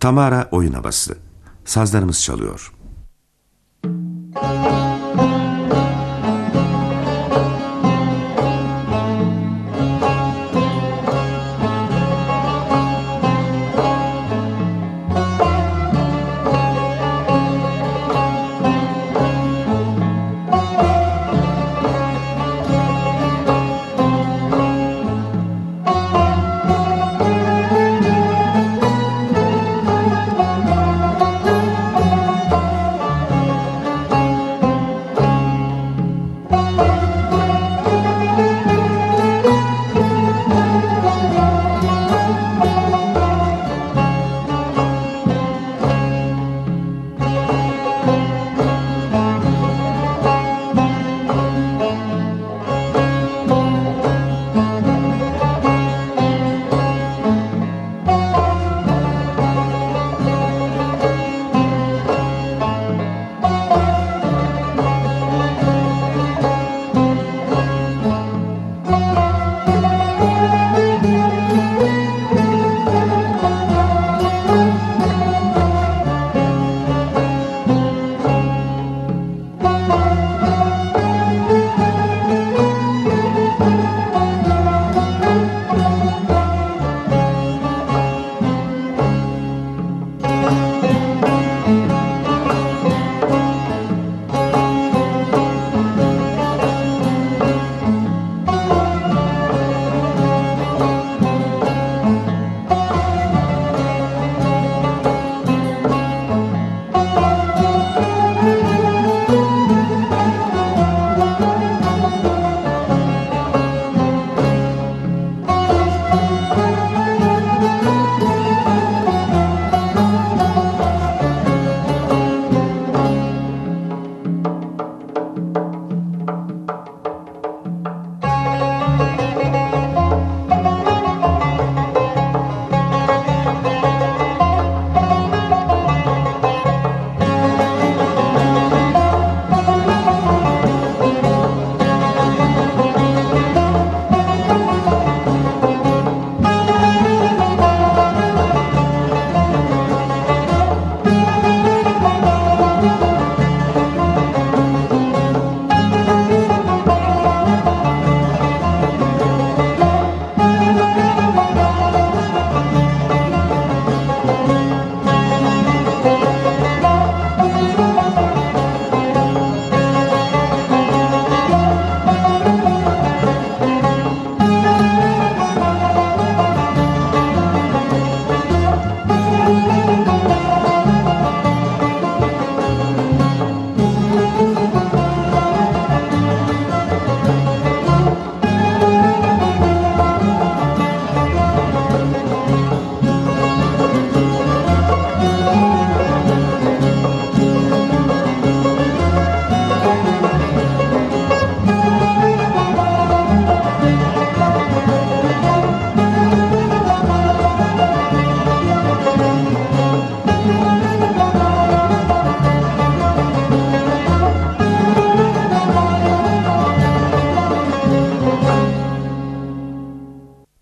Tamara oyun havası. Sazlarımız çalıyor.